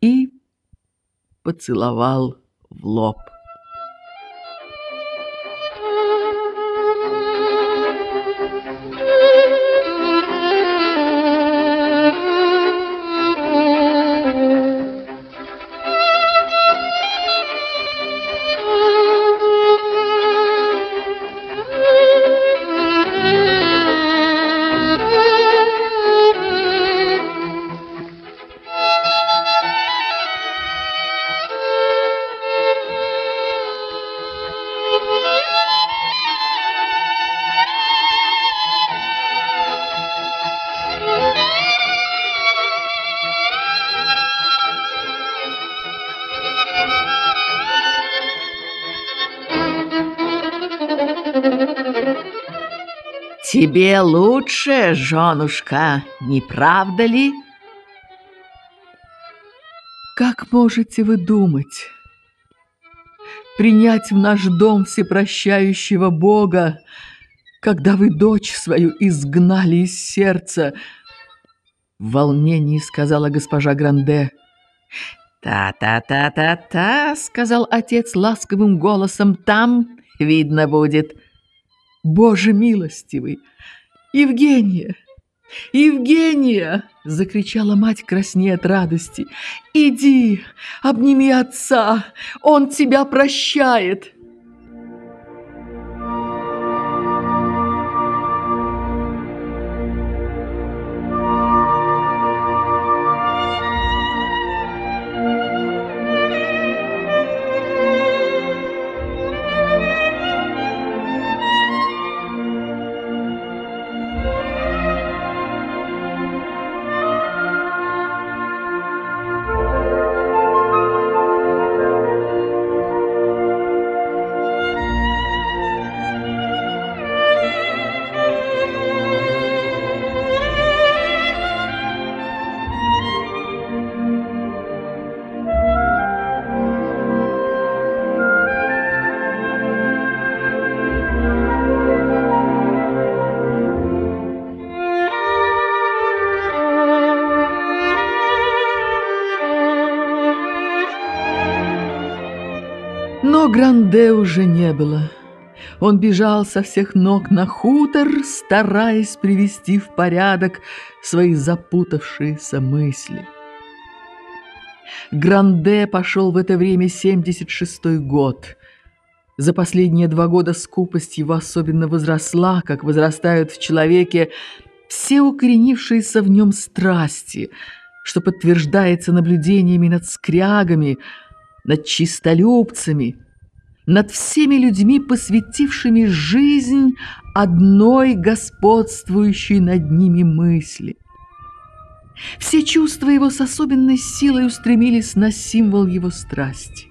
и поцеловал в лоб. Тебе лучше, женушка, не правда ли? Как можете вы думать? Принять в наш дом всепрощающего Бога, когда вы дочь свою изгнали из сердца, в волнении сказала госпожа Гранде. «Та-та-та-та-та», — сказал отец ласковым голосом, — «там видно будет». Боже милостивый! Евгения! Евгения! Закричала мать, краснея от радости. Иди, обними отца, он тебя прощает. Гранде уже не было. Он бежал со всех ног на хутор, стараясь привести в порядок свои запутавшиеся мысли. Гранде пошел в это время 76-й год. За последние два года скупость его особенно возросла, как возрастают в человеке все укоренившиеся в нем страсти, что подтверждается наблюдениями над скрягами, над чистолюбцами, над всеми людьми, посвятившими жизнь одной господствующей над ними мысли. Все чувства его с особенной силой устремились на символ его страсти.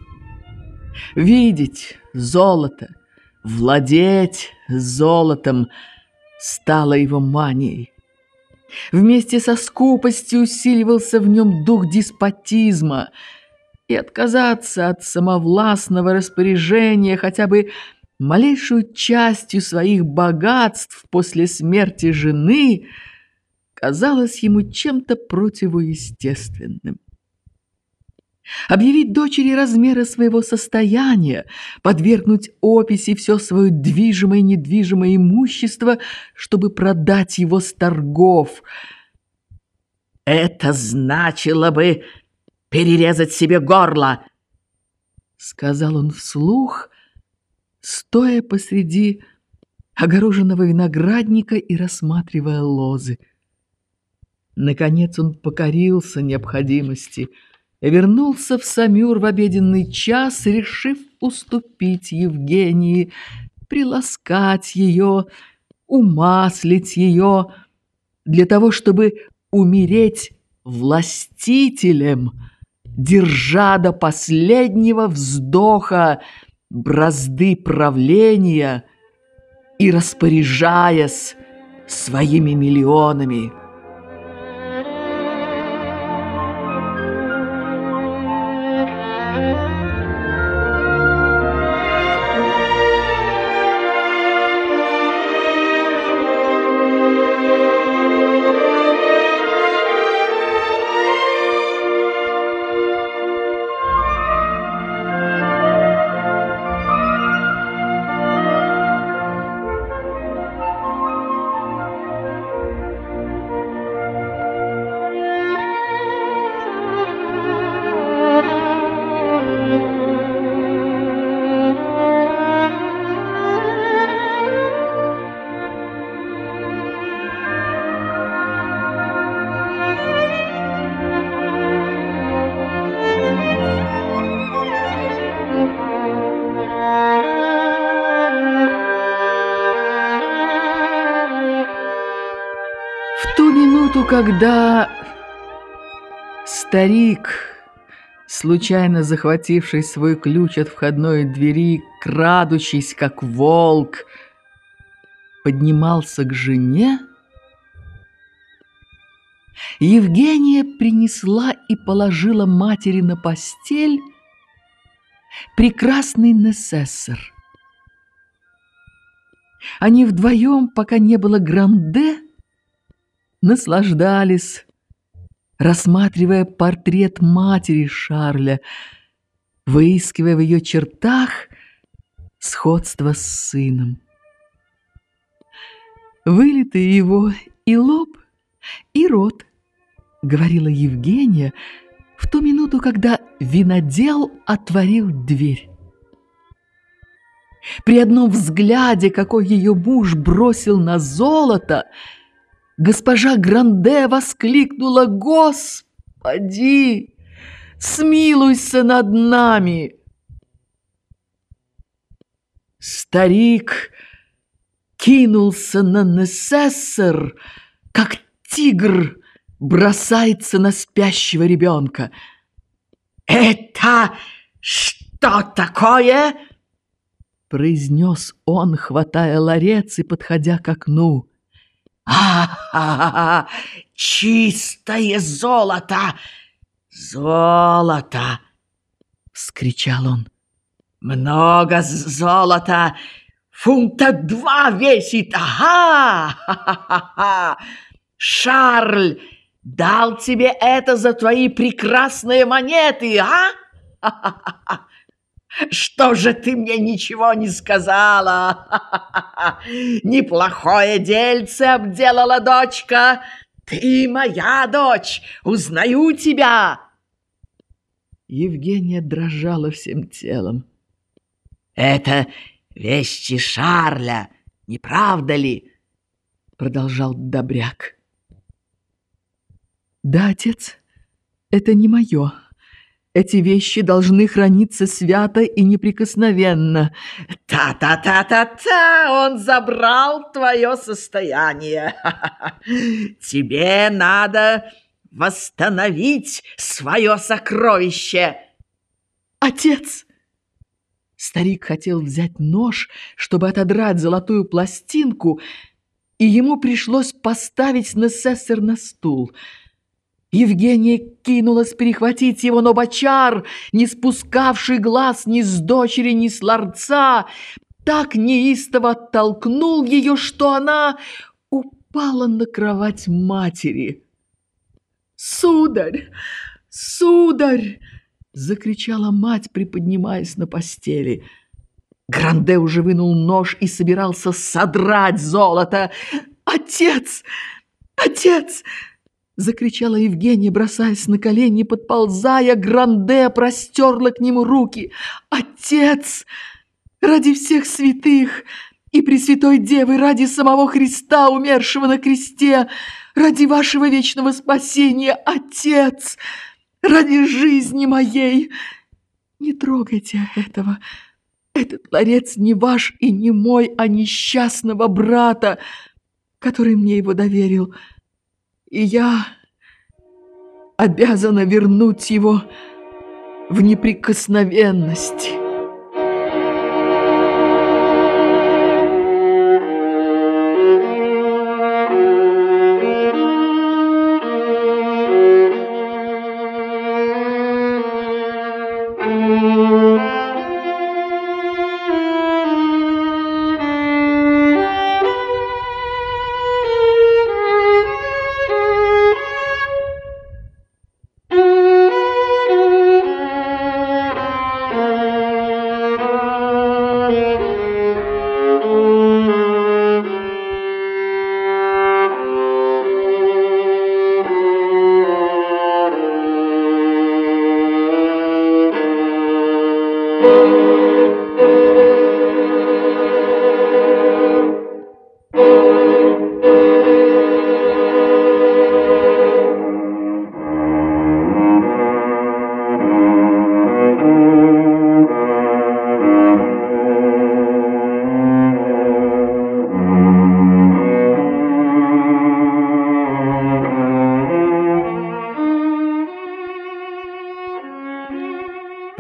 Видеть золото, владеть золотом стало его манией. Вместе со скупостью усиливался в нем дух деспотизма – и отказаться от самовластного распоряжения хотя бы малейшую частью своих богатств после смерти жены казалось ему чем-то противоестественным. Объявить дочери размеры своего состояния, подвергнуть описи все свое движимое и недвижимое имущество, чтобы продать его с торгов. Это значило бы перерезать себе горло!» Сказал он вслух, стоя посреди огороженного виноградника и рассматривая лозы. Наконец он покорился необходимости вернулся в Самюр в обеденный час, решив уступить Евгении, приласкать ее, умаслить ее, для того, чтобы умереть властителем – держа до последнего вздоха бразды правления и распоряжаясь своими миллионами. Когда старик, случайно захвативший свой ключ от входной двери, крадучись как волк, поднимался к жене, Евгения принесла и положила матери на постель прекрасный несессор. Они вдвоем, пока не было гранде, наслаждались, рассматривая портрет матери Шарля, выискивая в ее чертах сходство с сыном. Вылитый его и лоб, и рот, говорила Евгения в ту минуту, когда винодел отворил дверь. При одном взгляде, какой ее муж бросил на золото, госпожа Гранде воскликнула «Господи, смилуйся над нами!» Старик кинулся на Несессор, как тигр бросается на спящего ребенка. «Это что такое?» произнес он, хватая ларец и подходя к окну. «А-ха-ха! Чистое золото! Золото!» — вскричал он. «Много золота! Фунта два весит! Ага! Ха-ха-ха! Шарль дал тебе это за твои прекрасные монеты, а? Ха-ха-ха! Что же ты мне ничего не сказала? Неплохое дельце обделала дочка. Ты моя дочь, узнаю тебя. Евгения дрожала всем телом. Это вещи Шарля, не правда ли? Продолжал Добряк. Да, отец, это не мое. Эти вещи должны храниться свято и неприкосновенно. Та-та-та-та-та! Он забрал твое состояние. Тебе надо восстановить свое сокровище. Отец! Старик хотел взять нож, чтобы отодрать золотую пластинку, и ему пришлось поставить Несессер на стул — Евгения кинулась перехватить его, но бочар, не спускавший глаз ни с дочери, ни с ларца, так неистово оттолкнул ее, что она упала на кровать матери. «Сударь! Сударь!» — закричала мать, приподнимаясь на постели. Гранде уже вынул нож и собирался содрать золото. «Отец! Отец!» Закричала Евгения, бросаясь на колени, подползая, Гранде простерла к нему руки. «Отец! Ради всех святых и Пресвятой Девы, ради самого Христа, умершего на кресте, ради вашего вечного спасения, Отец! Ради жизни моей! Не трогайте этого! Этот ларец не ваш и не мой, а несчастного брата, который мне его доверил» и я обязана вернуть его в неприкосновенность».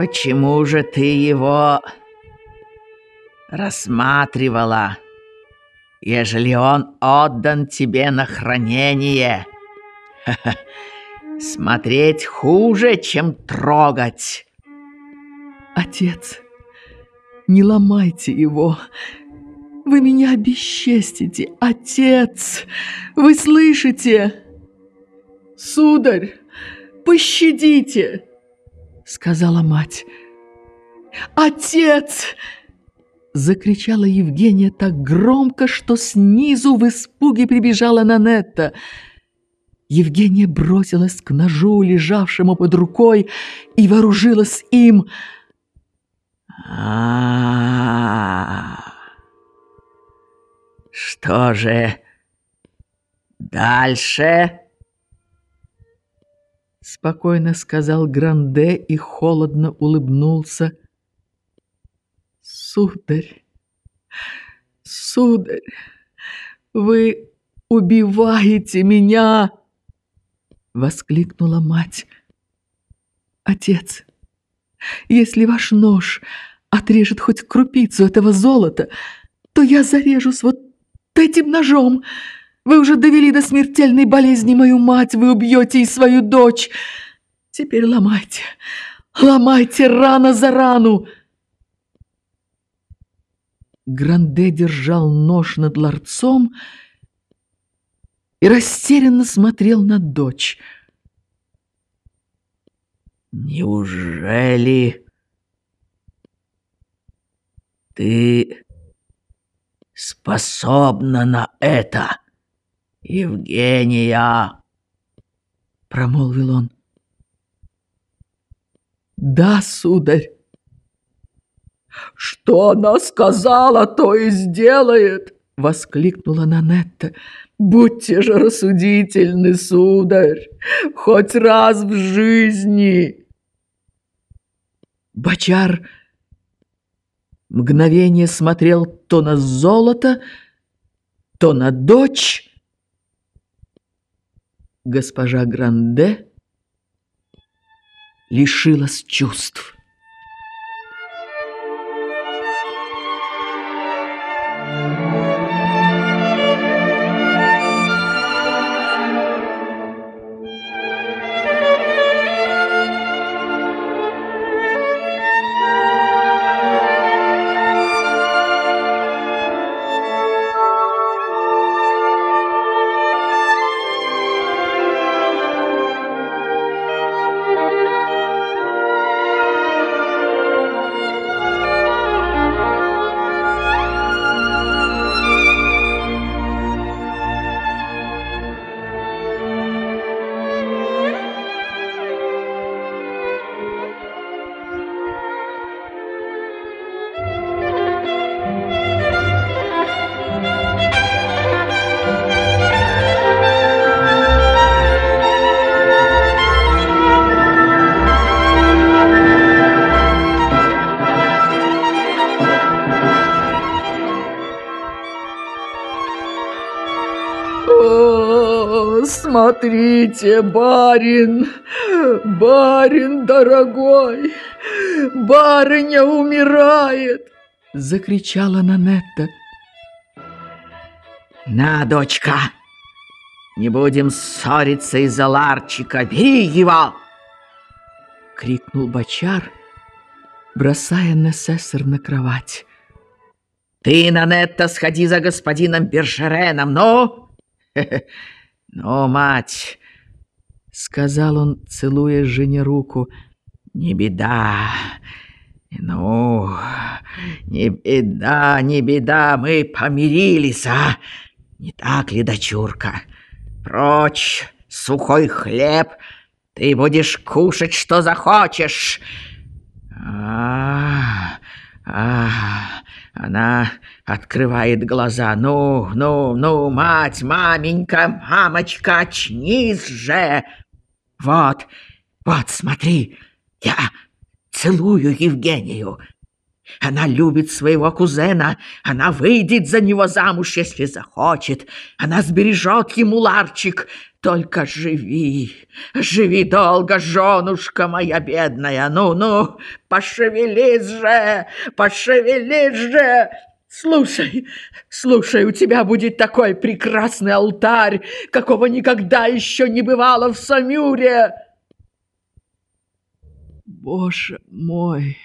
Почему же ты его рассматривала, ежели он отдан тебе на хранение? Смотреть хуже, чем трогать. Отец, не ломайте его. Вы меня бесчестите, отец. Вы слышите? Сударь, пощадите, сказала мать. Отец! Закричала Евгения так громко, что снизу в испуге прибежала Нанетта. Евгения бросилась к ножу, лежавшему под рукой, и вооружилась им. А, Что же дальше? Спокойно сказал Гранде и холодно улыбнулся. Сударь, сударь, вы убиваете меня! Воскликнула мать. Отец, если ваш нож отрежет хоть крупицу этого золота, то я зарежусь вот этим ножом. Вы уже довели до смертельной болезни мою мать, вы убьете и свою дочь. Теперь ломайте, ломайте рано за рану. Гранде держал нож над ларцом и растерянно смотрел на дочь. Неужели ты способна на это, Евгения? Промолвил он. Да, сударь. Что она сказала, то и сделает, воскликнула Нанетта. Будьте же рассудительны, сударь, хоть раз в жизни. Бочар мгновение смотрел то на золото, то на дочь. Госпожа Гранде лишилась чувств. Смотрите, барин, барин дорогой, барыня умирает!» Закричала Нанетта. «На, дочка, не будем ссориться из-за ларчика, бери его!» Крикнул бочар, бросая Несессор на кровать. «Ты, Нанетта, сходи за господином Бержереном, ну!» «Ну, мать!» — сказал он, целуя жене руку. «Не беда! Ну, не беда, не беда, мы помирились, а? Не так ли, дочурка? Прочь, сухой хлеб, ты будешь кушать, что захочешь!» а, а, она открывает глаза. «Ну, ну, ну, мать, маменька, мамочка, очнись же!» «Вот, вот, смотри, я целую Евгению. Она любит своего кузена, она выйдет за него замуж, если захочет. Она сбережет ему ларчик. Только живи, живи долго, женушка моя бедная. Ну-ну, пошевелись же, пошевелись же. Слушай, слушай, у тебя будет такой прекрасный алтарь, какого никогда еще не бывало в Самюре. Боже мой!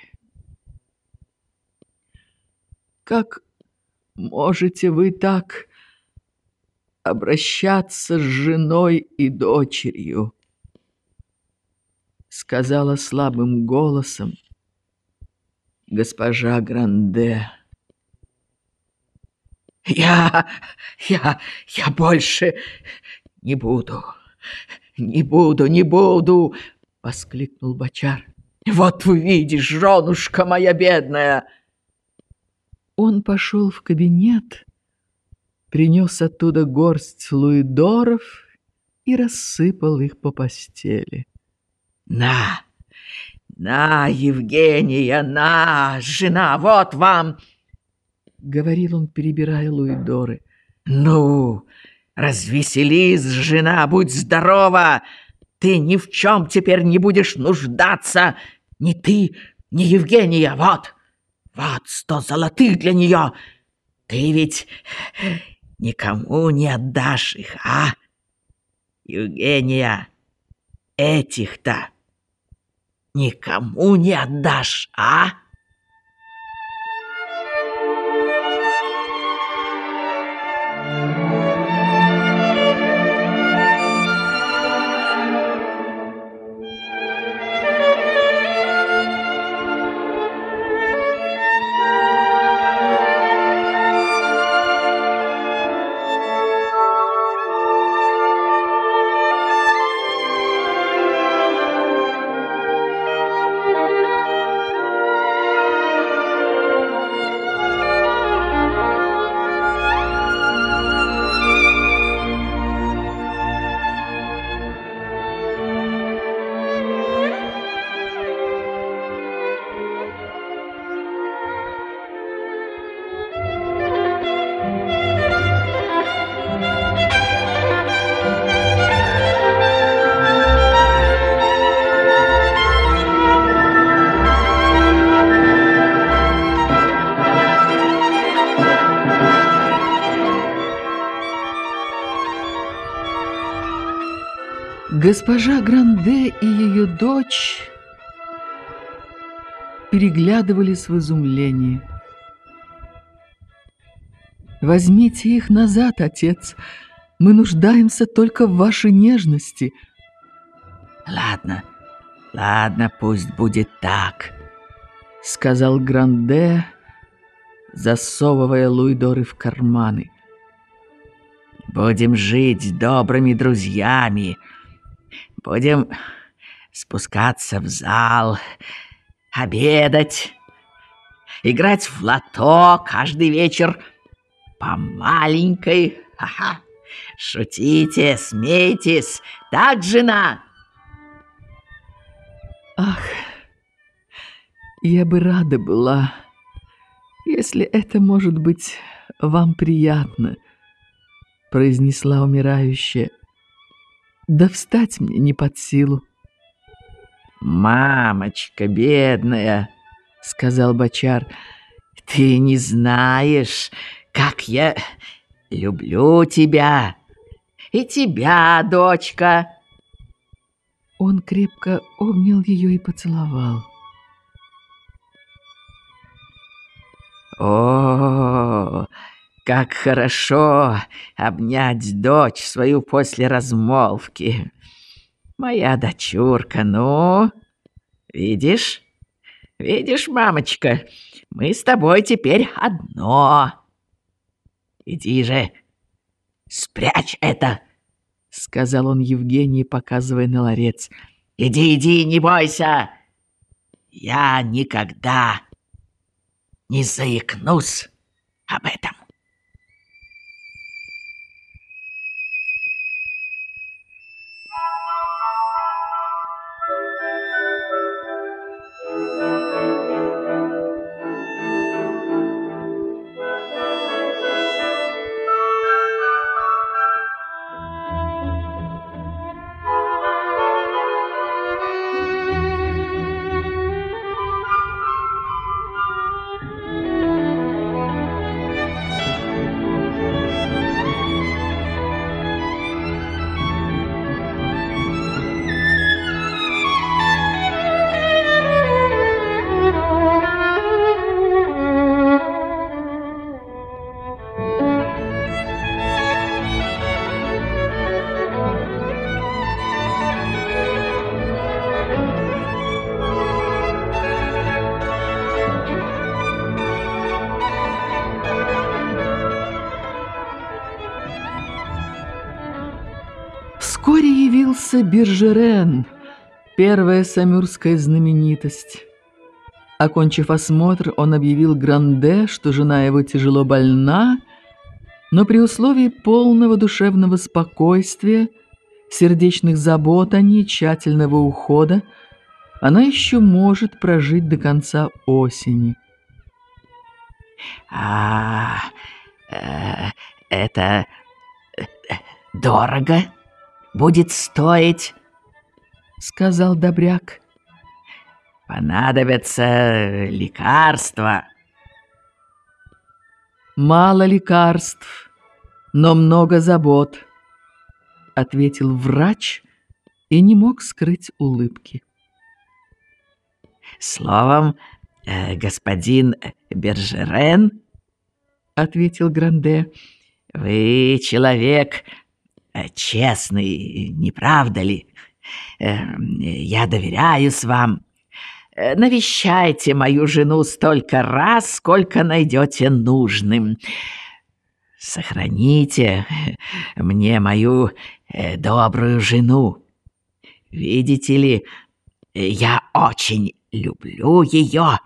Как можете вы так обращаться с женой и дочерью? Сказала слабым голосом госпожа Гранде. Я, я, я больше не буду, не буду, не буду, воскликнул Бочар. Вот увидишь, женушка моя бедная. Он пошел в кабинет, принес оттуда горсть луидоров и рассыпал их по постели. На, на, Евгения, на, жена, вот вам — говорил он, перебирая луидоры. «Ну, развеселись, жена, будь здорова! Ты ни в чем теперь не будешь нуждаться! Ни ты, ни Евгения, вот! Вот сто золотых для нее! Ты ведь никому не отдашь их, а? Евгения, этих-то никому не отдашь, а?» Госпожа Гранде и ее дочь переглядывались в изумлении. «Возьмите их назад, отец. Мы нуждаемся только в вашей нежности». «Ладно, ладно, пусть будет так», — сказал Гранде, засовывая луидоры в карманы. «Будем жить добрыми друзьями». Будем спускаться в зал, обедать, играть в лото каждый вечер по маленькой. Ага. Шутите, смейтесь, так, жена? Ах, я бы рада была, если это, может быть, вам приятно, произнесла умирающая. Да встать мне не под силу. «Мамочка бедная», — сказал Бочар, — «ты не знаешь, как я люблю тебя и тебя, дочка». Он крепко обнял ее и поцеловал. О, как хорошо обнять дочь свою после размолвки. Моя дочурка, ну, видишь? Видишь, мамочка, мы с тобой теперь одно. Иди же, спрячь это, сказал он Евгении, показывая на ларец. Иди, иди, не бойся. Я никогда не заикнусь об этом. Биржерен, первая самюрская знаменитость. Окончив осмотр, он объявил Гранде, что жена его тяжело больна, но при условии полного душевного спокойствия, сердечных забот о ней, тщательного ухода, она еще может прожить до конца осени. «А, э, это э, дорого будет стоить?» — сказал Добряк. «Понадобятся лекарства». «Мало лекарств, но много забот», — ответил врач и не мог скрыть улыбки. «Словом, э, господин Бержерен, — ответил Гранде, — вы человек честный, не правда ли? Э, я доверяюсь вам». Навещайте мою жену столько раз, сколько найдете нужным. Сохраните мне мою э, добрую жену. Видите ли, я очень люблю ее.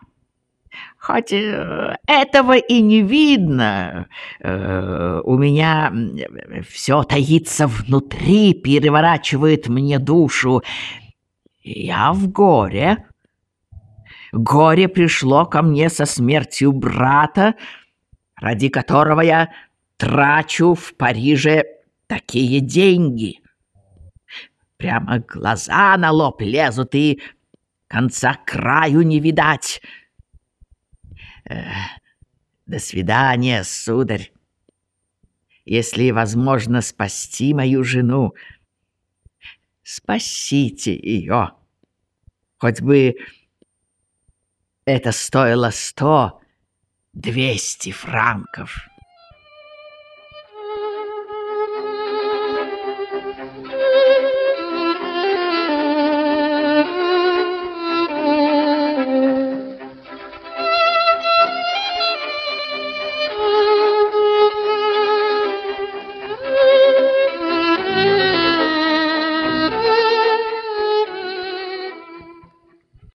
Хоть э, этого и не видно, э, у меня все таится внутри, переворачивает мне душу. Я в горе. Горе пришло ко мне со смертью брата, ради которого я трачу в Париже такие деньги. Прямо глаза на лоб лезут, и конца краю не видать. До свидания, сударь. Если возможно спасти мою жену, спасите ее. Хоть бы это стоило сто, двести франков.